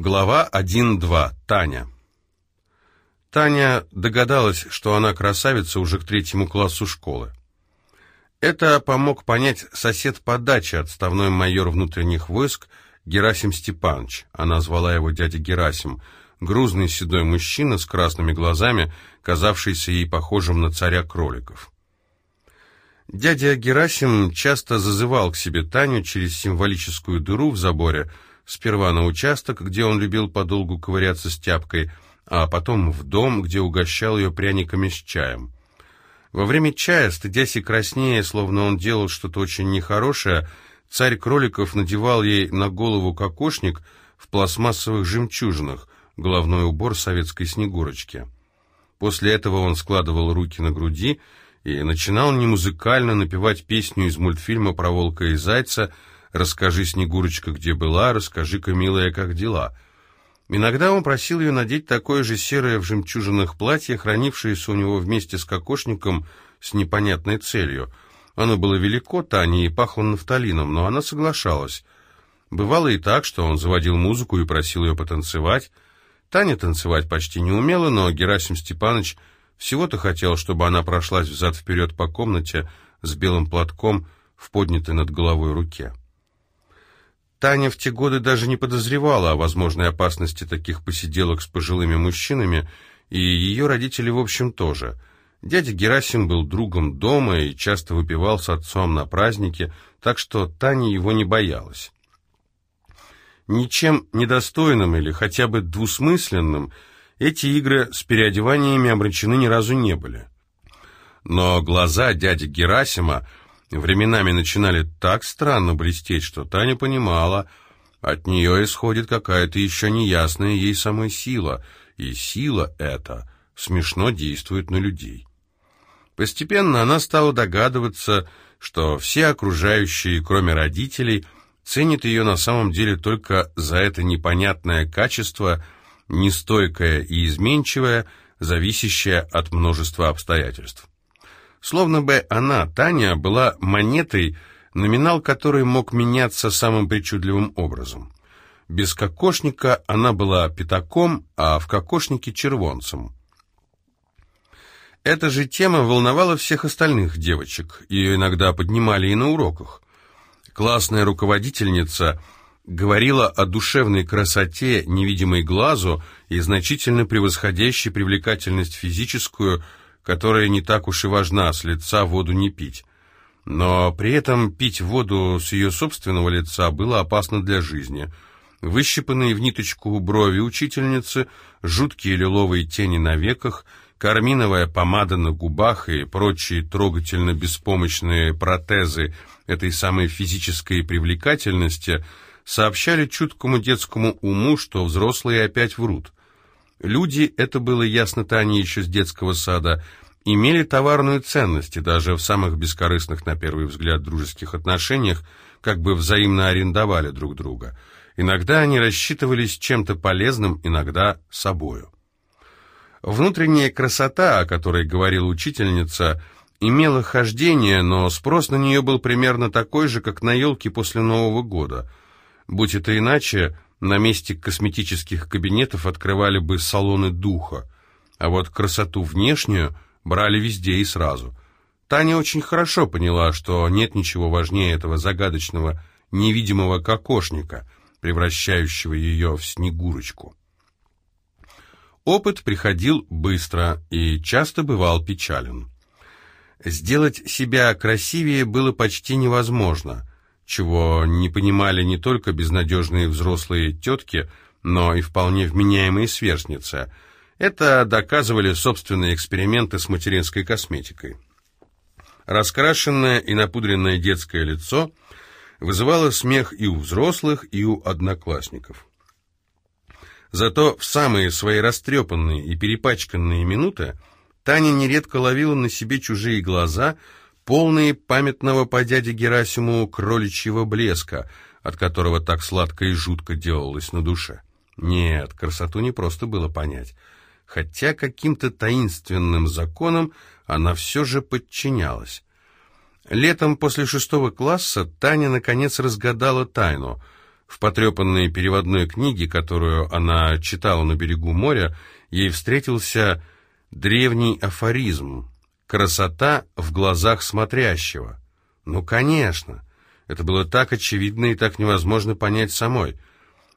Глава 1.2. Таня. Таня догадалась, что она красавица уже к третьему классу школы. Это помог понять сосед по даче, отставной майор внутренних войск Герасим Степанович. Она звала его дядя Герасим, грузный седой мужчина с красными глазами, казавшийся ей похожим на царя кроликов. Дядя Герасим часто зазывал к себе Таню через символическую дыру в заборе, Сперва на участок, где он любил подолгу ковыряться с тяпкой, а потом в дом, где угощал ее пряниками с чаем. Во время чая, стыдясь и краснея, словно он делал что-то очень нехорошее, царь кроликов надевал ей на голову кокошник в пластмассовых жемчужинах, головной убор советской снегурочки. После этого он складывал руки на груди и начинал немузыкально напевать песню из мультфильма про волка и зайца — «Расскажи, Снегурочка, где была, расскажи-ка, милая, как дела». Иногда он просил ее надеть такое же серое в жемчужинах платье, хранившееся у него вместе с кокошником с непонятной целью. Оно было велико Тане и пахло нафталином, но она соглашалась. Бывало и так, что он заводил музыку и просил ее потанцевать. Таня танцевать почти не умела, но Герасим Степанович всего-то хотел, чтобы она прошлась взад-вперед по комнате с белым платком в поднятой над головой руке. Таня в те годы даже не подозревала о возможной опасности таких посиделок с пожилыми мужчинами, и ее родители, в общем, тоже. Дядя Герасим был другом дома и часто выпивал с отцом на празднике, так что Таня его не боялась. Ничем недостойным или хотя бы двусмысленным эти игры с переодеваниями обречены ни разу не были. Но глаза дяди Герасима временами начинали так странно блестеть, что Таня понимала, от нее исходит какая-то еще неясная ей самой сила, и сила эта смешно действует на людей. Постепенно она стала догадываться, что все окружающие, кроме родителей, ценят ее на самом деле только за это непонятное качество, нестойкое и изменчивое, зависящее от множества обстоятельств. Словно бы она, Таня, была монетой, номинал которой мог меняться самым причудливым образом. Без кокошника она была пятаком, а в кокошнике — червонцем. Эта же тема волновала всех остальных девочек, ее иногда поднимали и на уроках. Классная руководительница говорила о душевной красоте, невидимой глазу и значительно превосходящей привлекательность физическую – которая не так уж и важна, с лица воду не пить. Но при этом пить воду с ее собственного лица было опасно для жизни. Выщипанные в ниточку брови учительницы, жуткие лиловые тени на веках, карминовая помада на губах и прочие трогательно беспомощные протезы этой самой физической привлекательности сообщали чуткому детскому уму, что взрослые опять врут. Люди, это было ясно Тане еще с детского сада, имели товарную ценность и даже в самых бескорыстных, на первый взгляд, дружеских отношениях как бы взаимно арендовали друг друга. Иногда они рассчитывались чем-то полезным, иногда собою. Внутренняя красота, о которой говорила учительница, имела хождение, но спрос на нее был примерно такой же, как на елке после Нового года. Будь это иначе, на месте косметических кабинетов открывали бы салоны духа, а вот красоту внешнюю брали везде и сразу. Таня очень хорошо поняла, что нет ничего важнее этого загадочного невидимого кокошника, превращающего ее в снегурочку. Опыт приходил быстро и часто бывал печален. Сделать себя красивее было почти невозможно чего не понимали не только безнадежные взрослые тетки, но и вполне вменяемые сверстницы. Это доказывали собственные эксперименты с материнской косметикой. Раскрашенное и напудренное детское лицо вызывало смех и у взрослых, и у одноклассников. Зато в самые свои растрепанные и перепачканные минуты Таня нередко ловила на себе чужие глаза – полные памятного по дяде Герасиму кроличьего блеска, от которого так сладко и жутко делалось на душе. Нет, красоту не просто было понять, хотя каким-то таинственным законам она все же подчинялась. Летом после шестого класса Таня наконец разгадала тайну. В потрепанной переводной книге, которую она читала на берегу моря, ей встретился древний афоризм «Красота в глазах смотрящего». Ну, конечно, это было так очевидно и так невозможно понять самой.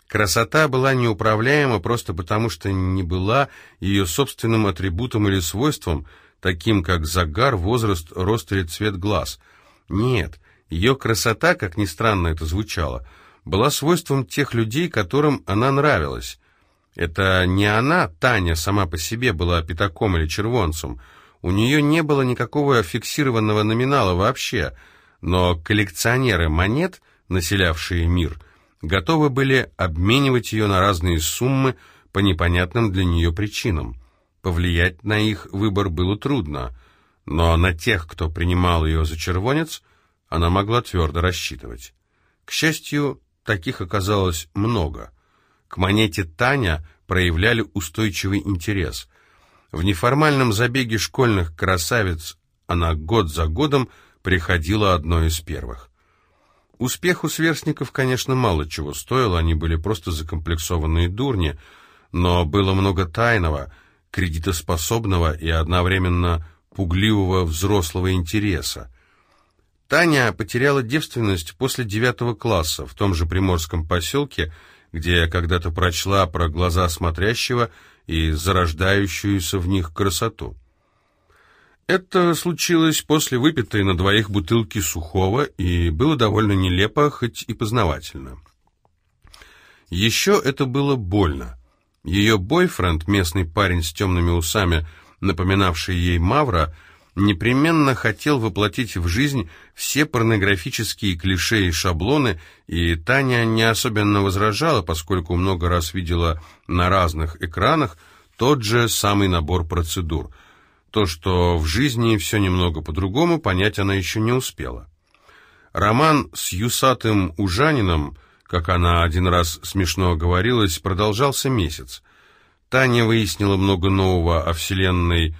Красота была неуправляема просто потому, что не была ее собственным атрибутом или свойством, таким как загар, возраст, рост или цвет глаз. Нет, ее красота, как ни странно это звучало, была свойством тех людей, которым она нравилась. Это не она, Таня, сама по себе была пятаком или червонцем. У нее не было никакого фиксированного номинала вообще, но коллекционеры монет, населявшие мир, готовы были обменивать ее на разные суммы по непонятным для нее причинам. Повлиять на их выбор было трудно, но на тех, кто принимал ее за червонец, она могла твердо рассчитывать. К счастью, таких оказалось много. К монете Таня проявляли устойчивый интерес. В неформальном забеге школьных красавиц она год за годом приходила одной из первых. Успех у сверстников, конечно, мало чего стоил, они были просто закомплексованные дурни, но было много тайного, кредитоспособного и одновременно пугливого взрослого интереса. Таня потеряла девственность после девятого класса в том же приморском поселке, где я когда-то прочла про глаза смотрящего и зарождающуюся в них красоту. Это случилось после выпитой на двоих бутылки сухого и было довольно нелепо, хоть и познавательно. Еще это было больно. Ее бойфренд, местный парень с темными усами, напоминавший ей Мавра, непременно хотел воплотить в жизнь все порнографические клише и шаблоны, и Таня не особенно возражала, поскольку много раз видела на разных экранах тот же самый набор процедур. То, что в жизни все немного по-другому, понять она еще не успела. Роман с Юсатым Ужанином – как она один раз смешно оговорилась, продолжался месяц. Таня выяснила много нового о вселенной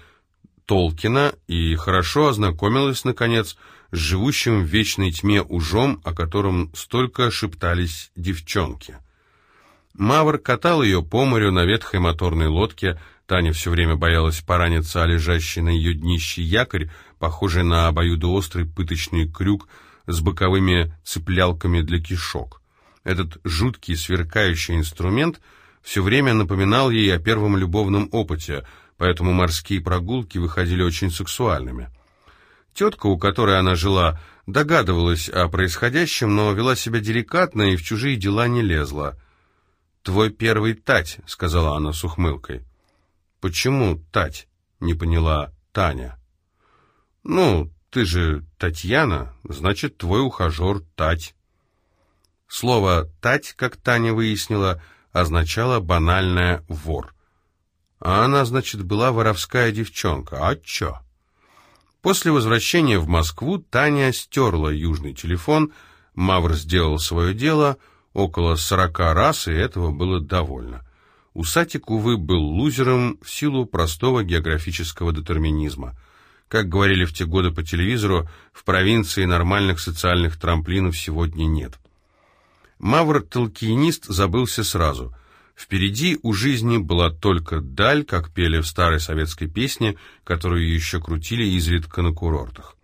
Толкина и хорошо ознакомилась, наконец, с живущим в вечной тьме ужом, о котором столько шептались девчонки. Мавр катал ее по морю на ветхой моторной лодке, Таня все время боялась пораниться о лежащий на ее днище якорь, похожий на обоюдоострый пыточный крюк с боковыми цеплялками для кишок. Этот жуткий сверкающий инструмент все время напоминал ей о первом любовном опыте, поэтому морские прогулки выходили очень сексуальными. Тетка, у которой она жила, догадывалась о происходящем, но вела себя деликатно и в чужие дела не лезла. «Твой первый тать», — сказала она с ухмылкой. «Почему тать?» — не поняла Таня. «Ну, ты же Татьяна, значит, твой ухажер Тать». Слово «тать», как Таня выяснила, означало банальное «вор». А она, значит, была воровская девчонка. А чё? После возвращения в Москву Таня стерла южный телефон, Мавр сделал свое дело около сорока раз, и этого было довольно. Усатик, увы, был лузером в силу простого географического детерминизма. Как говорили в те годы по телевизору, в провинции нормальных социальных трамплинов сегодня нет. Мавр-толкиенист забылся сразу. Впереди у жизни была только даль, как пели в старой советской песне, которую еще крутили изредка на курортах.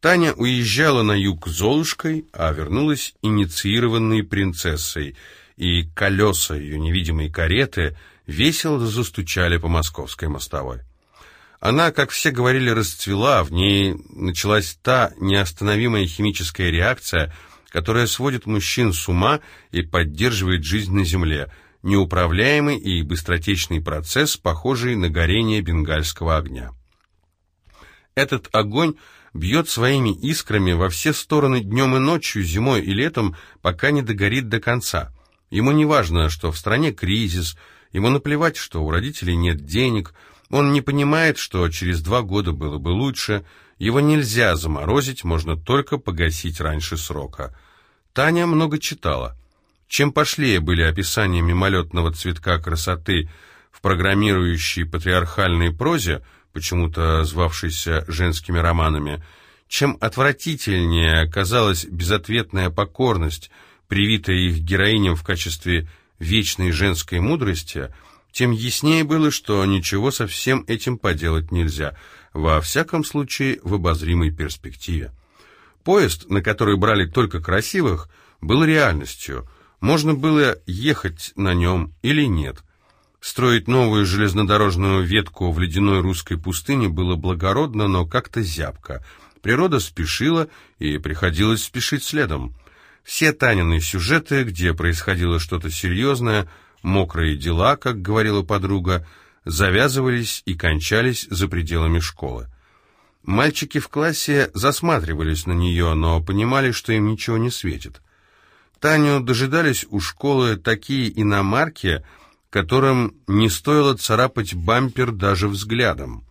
Таня уезжала на юг Золушкой, а вернулась инициированной принцессой, и колеса ее невидимой кареты весело застучали по московской мостовой. Она, как все говорили, расцвела, в ней началась та неостановимая химическая реакция – которая сводит мужчин с ума и поддерживает жизнь на земле, неуправляемый и быстротечный процесс, похожий на горение бенгальского огня. Этот огонь бьет своими искрами во все стороны днем и ночью, зимой и летом, пока не догорит до конца. Ему не важно, что в стране кризис, ему наплевать, что у родителей нет денег, он не понимает, что через два года было бы лучше – его нельзя заморозить, можно только погасить раньше срока. Таня много читала. Чем пошлее были описания мимолетного цветка красоты в программирующей патриархальной прозе, почему-то звавшейся женскими романами, чем отвратительнее казалась безответная покорность, привитое их героиням в качестве вечной женской мудрости, тем яснее было, что ничего со всем этим поделать нельзя, во всяком случае в обозримой перспективе. Поезд, на который брали только красивых, был реальностью. Можно было ехать на нем или нет. Строить новую железнодорожную ветку в ледяной русской пустыне было благородно, но как-то зябко. Природа спешила, и приходилось спешить следом. Все Танины сюжеты, где происходило что-то серьезное, мокрые дела, как говорила подруга, завязывались и кончались за пределами школы. Мальчики в классе засматривались на нее, но понимали, что им ничего не светит. Таню дожидались у школы такие иномарки, которым не стоило царапать бампер даже взглядом.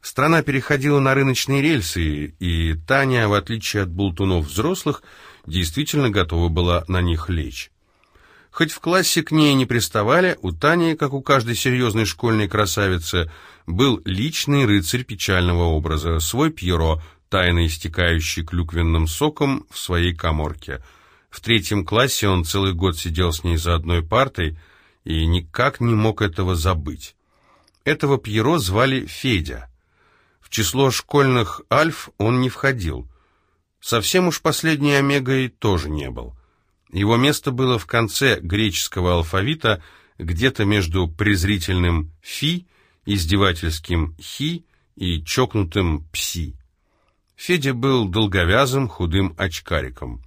Страна переходила на рыночные рельсы, и Таня, в отличие от болтунов взрослых, действительно готова была на них лечь. Хоть в классе к ней не приставали, у Тани, как у каждой серьезной школьной красавицы, был личный рыцарь печального образа, свой Пьеро, тайно истекающий клюквенным соком в своей коморке. В третьем классе он целый год сидел с ней за одной партой и никак не мог этого забыть. Этого Пьеро звали Федя. В число школьных альф он не входил. Совсем уж последней омегой тоже не был. Его место было в конце греческого алфавита, где-то между презрительным «фи», издевательским «хи» и чокнутым «пси». Федя был долговязым, худым очкариком.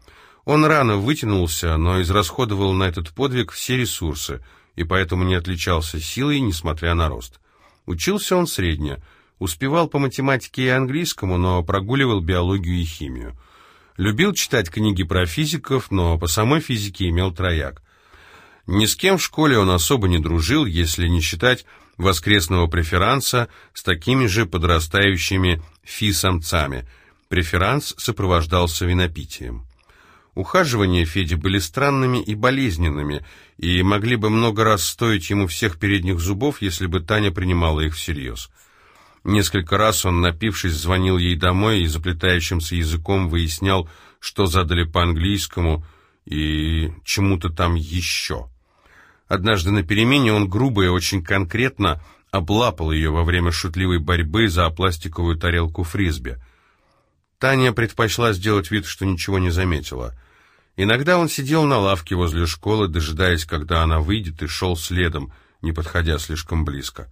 Он рано вытянулся, но израсходовал на этот подвиг все ресурсы, и поэтому не отличался силой, несмотря на рост. Учился он средне – Успевал по математике и английскому, но прогуливал биологию и химию. Любил читать книги про физиков, но по самой физике имел трояк. Ни с кем в школе он особо не дружил, если не считать воскресного преферанса с такими же подрастающими фи-самцами. Преферанс сопровождался винопитием. Ухаживания Феди были странными и болезненными, и могли бы много раз стоить ему всех передних зубов, если бы Таня принимала их всерьез. Несколько раз он, напившись, звонил ей домой и заплетающимся языком выяснял, что задали по-английскому и чему-то там еще. Однажды на перемене он грубо и очень конкретно облапал ее во время шутливой борьбы за пластиковую тарелку фрисби. Таня предпочла сделать вид, что ничего не заметила. Иногда он сидел на лавке возле школы, дожидаясь, когда она выйдет, и шел следом, не подходя слишком близко.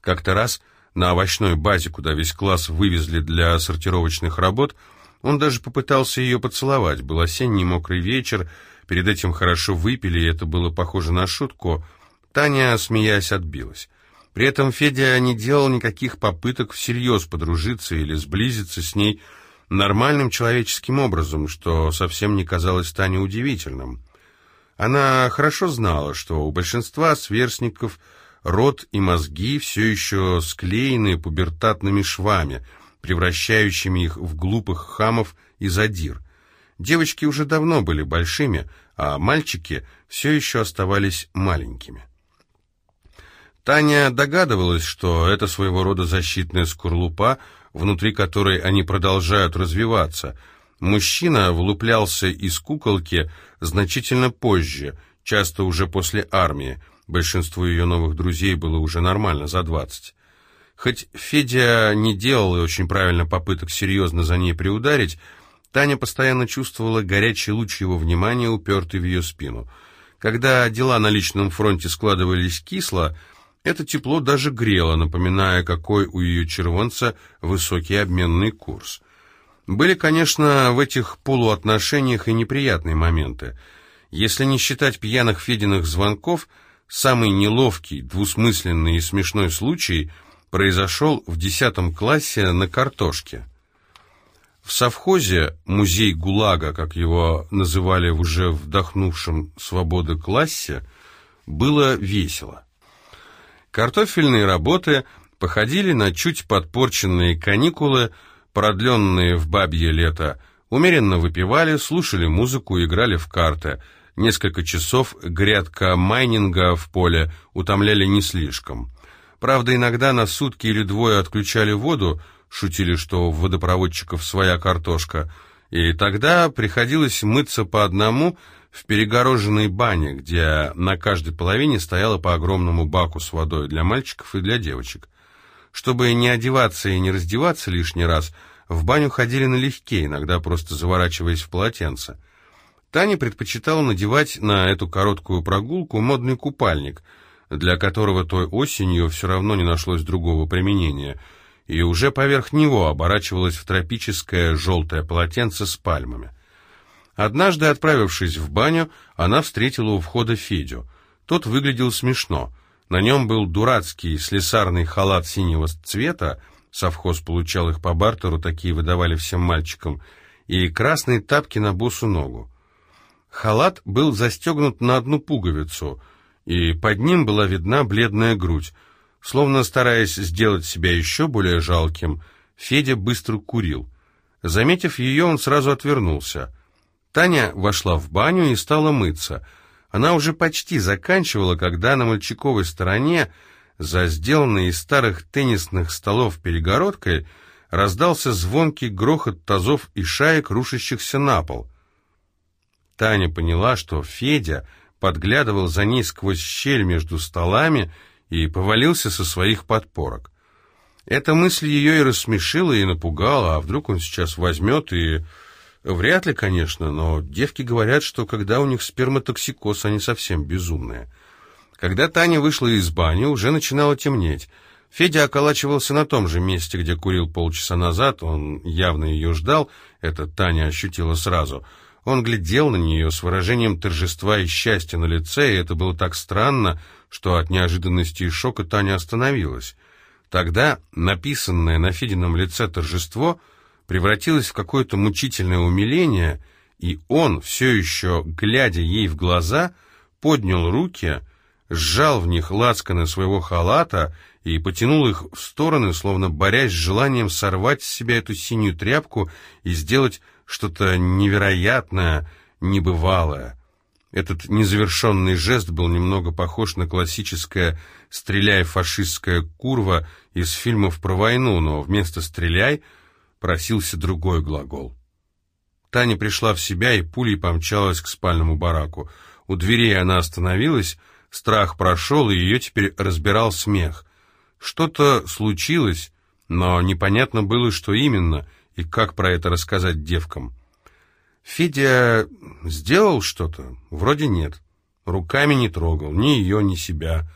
Как-то раз на овощной базе, куда весь класс вывезли для сортировочных работ, он даже попытался ее поцеловать. Был осенний мокрый вечер, перед этим хорошо выпили, и это было похоже на шутку. Таня, смеясь, отбилась. При этом Федя не делал никаких попыток всерьез подружиться или сблизиться с ней нормальным человеческим образом, что совсем не казалось Тане удивительным. Она хорошо знала, что у большинства сверстников – рот и мозги все еще склеены пубертатными швами, превращающими их в глупых хамов и задир. Девочки уже давно были большими, а мальчики все еще оставались маленькими. Таня догадывалась, что это своего рода защитная скорлупа, внутри которой они продолжают развиваться. Мужчина влуплялся из куколки значительно позже, часто уже после армии, Большинству ее новых друзей было уже нормально, за двадцать. Хоть Федя не делал и очень правильно попыток серьезно за ней приударить, Таня постоянно чувствовала горячий луч его внимания, упертый в ее спину. Когда дела на личном фронте складывались кисло, это тепло даже грело, напоминая, какой у ее червонца высокий обменный курс. Были, конечно, в этих полуотношениях и неприятные моменты. Если не считать пьяных Фединых звонков – Самый неловкий, двусмысленный и смешной случай произошел в десятом классе на картошке. В совхозе «Музей ГУЛАГа», как его называли уже вдохнувшем свободы классе, было весело. Картофельные работы походили на чуть подпорченные каникулы, продленные в бабье лето, умеренно выпивали, слушали музыку, играли в карты – Несколько часов грядка майнинга в поле утомляли не слишком. Правда, иногда на сутки или двое отключали воду, шутили, что у водопроводчиков своя картошка, и тогда приходилось мыться по одному в перегороженной бане, где на каждой половине стояло по огромному баку с водой для мальчиков и для девочек. Чтобы не одеваться и не раздеваться лишний раз, в баню ходили налегке, иногда просто заворачиваясь в полотенце. Таня предпочитала надевать на эту короткую прогулку модный купальник, для которого той осенью все равно не нашлось другого применения, и уже поверх него оборачивалась в тропическое желтое полотенце с пальмами. Однажды, отправившись в баню, она встретила у входа Федю. Тот выглядел смешно. На нем был дурацкий слесарный халат синего цвета, совхоз получал их по бартеру, такие выдавали всем мальчикам, и красные тапки на босу ногу. Халат был застегнут на одну пуговицу, и под ним была видна бледная грудь. Словно стараясь сделать себя еще более жалким, Федя быстро курил. Заметив ее, он сразу отвернулся. Таня вошла в баню и стала мыться. Она уже почти заканчивала, когда на мальчиковой стороне, за сделанной из старых теннисных столов перегородкой, раздался звонкий грохот тазов и шаек, рушащихся на пол. Таня поняла, что Федя подглядывал за ней сквозь щель между столами и повалился со своих подпорок. Эта мысль ее и рассмешила, и напугала, а вдруг он сейчас возьмет и... Вряд ли, конечно, но девки говорят, что когда у них сперматоксикоз, они совсем безумные. Когда Таня вышла из бани, уже начинало темнеть. Федя околачивался на том же месте, где курил полчаса назад, он явно ее ждал, это Таня ощутила сразу — он глядел на нее с выражением торжества и счастья на лице, и это было так странно, что от неожиданности и шока Таня остановилась. Тогда написанное на Федином лице торжество превратилось в какое-то мучительное умиление, и он, все еще глядя ей в глаза, поднял руки, сжал в них лацканы своего халата и потянул их в стороны, словно борясь с желанием сорвать с себя эту синюю тряпку и сделать что-то невероятное, небывалое. Этот незавершенный жест был немного похож на классическое «стреляй, фашистская курва» из фильмов про войну, но вместо «стреляй» просился другой глагол. Таня пришла в себя и пулей помчалась к спальному бараку. У дверей она остановилась, страх прошел, и ее теперь разбирал смех. Что-то случилось, но непонятно было, что именно — и как про это рассказать девкам? Федя сделал что-то? Вроде нет. Руками не трогал, ни ее, ни себя.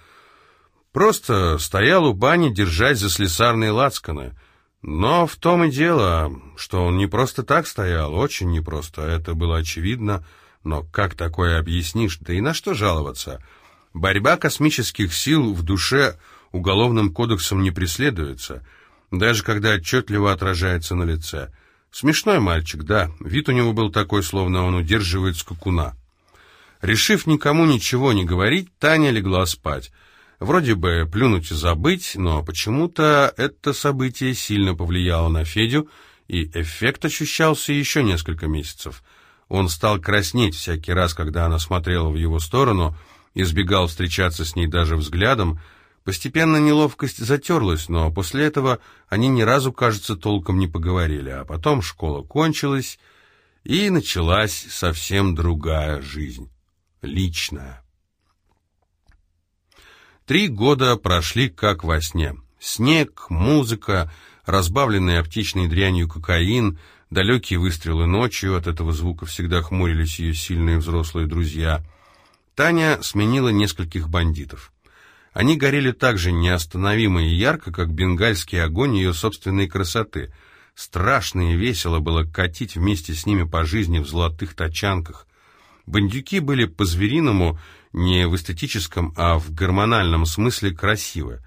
Просто стоял у бани, держась за слесарные лацканы. Но в том и дело, что он не просто так стоял, очень непросто, это было очевидно. Но как такое объяснишь? Да и на что жаловаться? Борьба космических сил в душе уголовным кодексом не преследуется — даже когда отчетливо отражается на лице. Смешной мальчик, да, вид у него был такой, словно он удерживает скакуна. Решив никому ничего не говорить, Таня легла спать. Вроде бы плюнуть и забыть, но почему-то это событие сильно повлияло на Федю, и эффект ощущался еще несколько месяцев. Он стал краснеть всякий раз, когда она смотрела в его сторону, избегал встречаться с ней даже взглядом, Постепенно неловкость затерлась, но после этого они ни разу, кажется, толком не поговорили, а потом школа кончилась, и началась совсем другая жизнь, личная. Три года прошли как во сне. Снег, музыка, разбавленный аптечной дрянью кокаин, далекие выстрелы ночью, от этого звука всегда хмурились ее сильные взрослые друзья. Таня сменила нескольких бандитов. Они горели так же неостановимо и ярко, как бенгальский огонь ее собственной красоты. Страшно и весело было катить вместе с ними по жизни в золотых тачанках. Бандюки были по-звериному не в эстетическом, а в гормональном смысле красивы.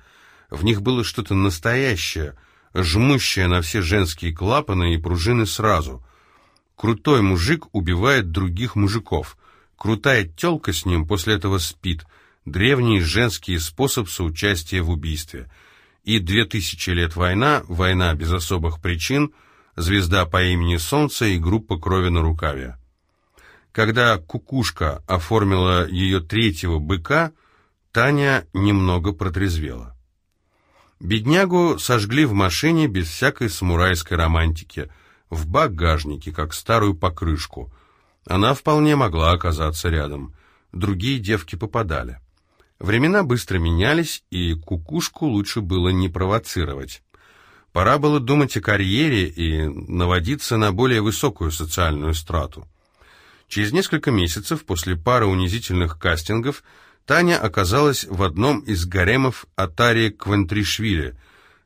В них было что-то настоящее, жмущее на все женские клапаны и пружины сразу. Крутой мужик убивает других мужиков. Крутая тёлка с ним после этого спит — древний женский способ соучастия в убийстве. И две тысячи лет война, война без особых причин, звезда по имени Солнце и группа крови на рукаве. Когда кукушка оформила ее третьего быка, Таня немного протрезвела. Беднягу сожгли в машине без всякой самурайской романтики, в багажнике, как старую покрышку. она вполне могла оказаться рядом. Другие девки попадали. Времена быстро менялись, и кукушку лучше было не провоцировать. Пора было думать о карьере и наводиться на более высокую социальную страту. Через несколько месяцев после пары унизительных кастингов Таня оказалась в одном из гаремов Атари Квентришвили.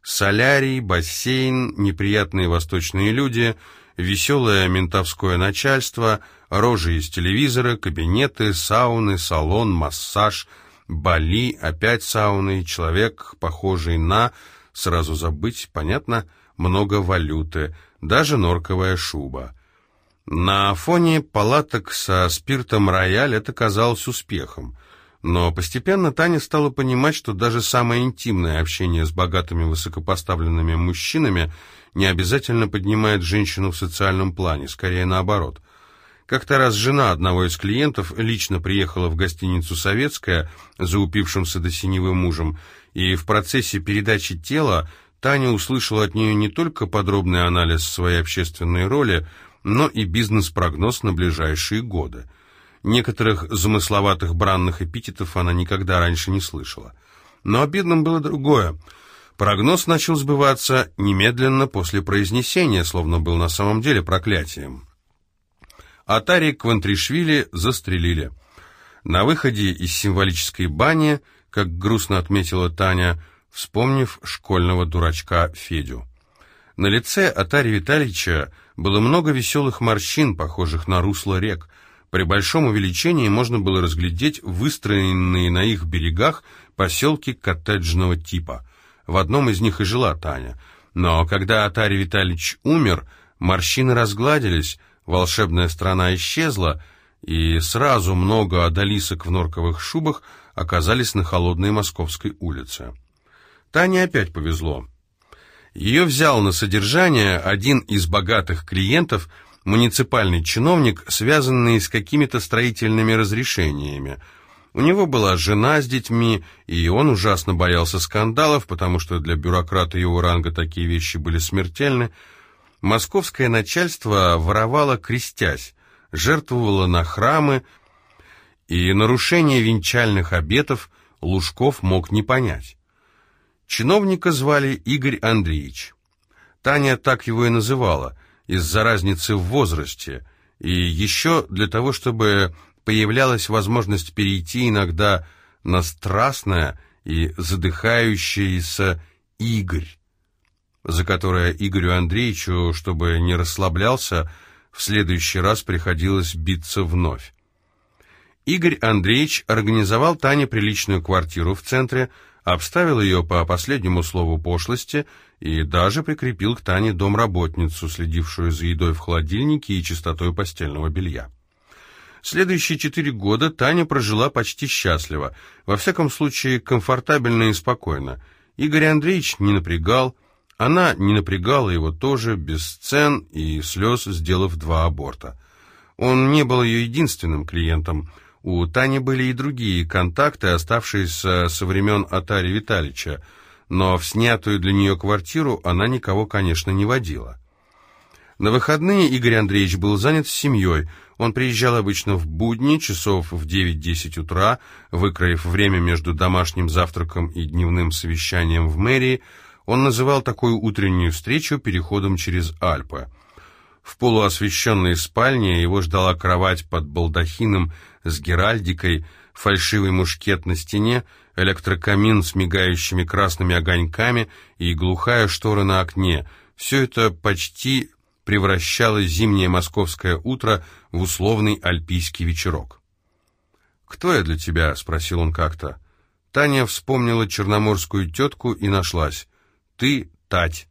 Солярий, бассейн, неприятные восточные люди, веселое ментовское начальство, рожи из телевизора, кабинеты, сауны, салон, массаж, Бали, опять сауны, человек, похожий на сразу забыть, понятно, много валюты, даже норковая шуба. На фоне палаток со спиртом «Рояль» это казалось успехом. Но постепенно Таня стала понимать, что даже самое интимное общение с богатыми высокопоставленными мужчинами не обязательно поднимает женщину в социальном плане, скорее наоборот. Как-то раз жена одного из клиентов лично приехала в гостиницу «Советская» за упившимся до синевы мужем и в процессе передачи тела Таня услышала от нее не только подробный анализ своей общественной роли, но и бизнес-прогноз на ближайшие годы. Некоторых замысловатых бранных эпитетов она никогда раньше не слышала. Но обидным было другое. Прогноз начал сбываться немедленно после произнесения, словно был на самом деле проклятием. Атари Квантришвили застрелили. На выходе из символической бани – как грустно отметила Таня, вспомнив школьного дурачка Федю. На лице Атари Витальевича было много веселых морщин, похожих на русло рек. При большом увеличении можно было разглядеть выстроенные на их берегах поселки коттеджного типа. В одном из них и жила Таня. Но когда Атари Витальевич умер, морщины разгладились, волшебная страна исчезла, и сразу много одолисок в норковых шубах – оказались на холодной Московской улице. Тане опять повезло. Ее взял на содержание один из богатых клиентов, муниципальный чиновник, связанный с какими-то строительными разрешениями. У него была жена с детьми, и он ужасно боялся скандалов, потому что для бюрократа его ранга такие вещи были смертельны. Московское начальство воровало крестясь, жертвовало на храмы, и нарушение венчальных обетов Лужков мог не понять. Чиновника звали Игорь Андреевич. Таня так его и называла, из-за разницы в возрасте, и еще для того, чтобы появлялась возможность перейти иногда на страстное и задыхающееся Игорь, за которое Игорю Андреевичу, чтобы не расслаблялся, в следующий раз приходилось биться вновь. Игорь Андреевич организовал Тане приличную квартиру в центре, обставил ее по последнему слову пошлости и даже прикрепил к Тане домработницу, следившую за едой в холодильнике и чистотой постельного белья. Следующие четыре года Таня прожила почти счастливо, во всяком случае комфортабельно и спокойно. Игорь Андреевич не напрягал, она не напрягала его тоже, без сцен и слез, сделав два аборта. Он не был ее единственным клиентом – у Тани были и другие контакты, оставшиеся со времен Атари Виталича, но в снятую для нее квартиру она никого, конечно, не водила. На выходные Игорь Андреевич был занят с семьей. Он приезжал обычно в будни, часов в 9-10 утра, выкроив время между домашним завтраком и дневным совещанием в мэрии. Он называл такую утреннюю встречу переходом через Альпы. В полуосвещенной спальне его ждала кровать под балдахином с геральдикой, фальшивый мушкет на стене, электрокамин с мигающими красными огоньками и глухая штора на окне. Все это почти превращало зимнее московское утро в условный альпийский вечерок. «Кто я для тебя?» — спросил он как-то. Таня вспомнила черноморскую тетку и нашлась. «Ты Тать».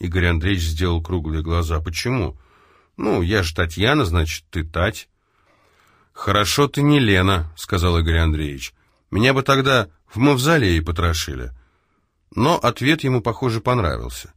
Игорь Андреевич сделал круглые глаза. «Почему?» «Ну, я же Татьяна, значит, ты Тать». «Хорошо ты не Лена», — сказал Игорь Андреевич. «Меня бы тогда в мавзолее потрошили». Но ответ ему, похоже, понравился.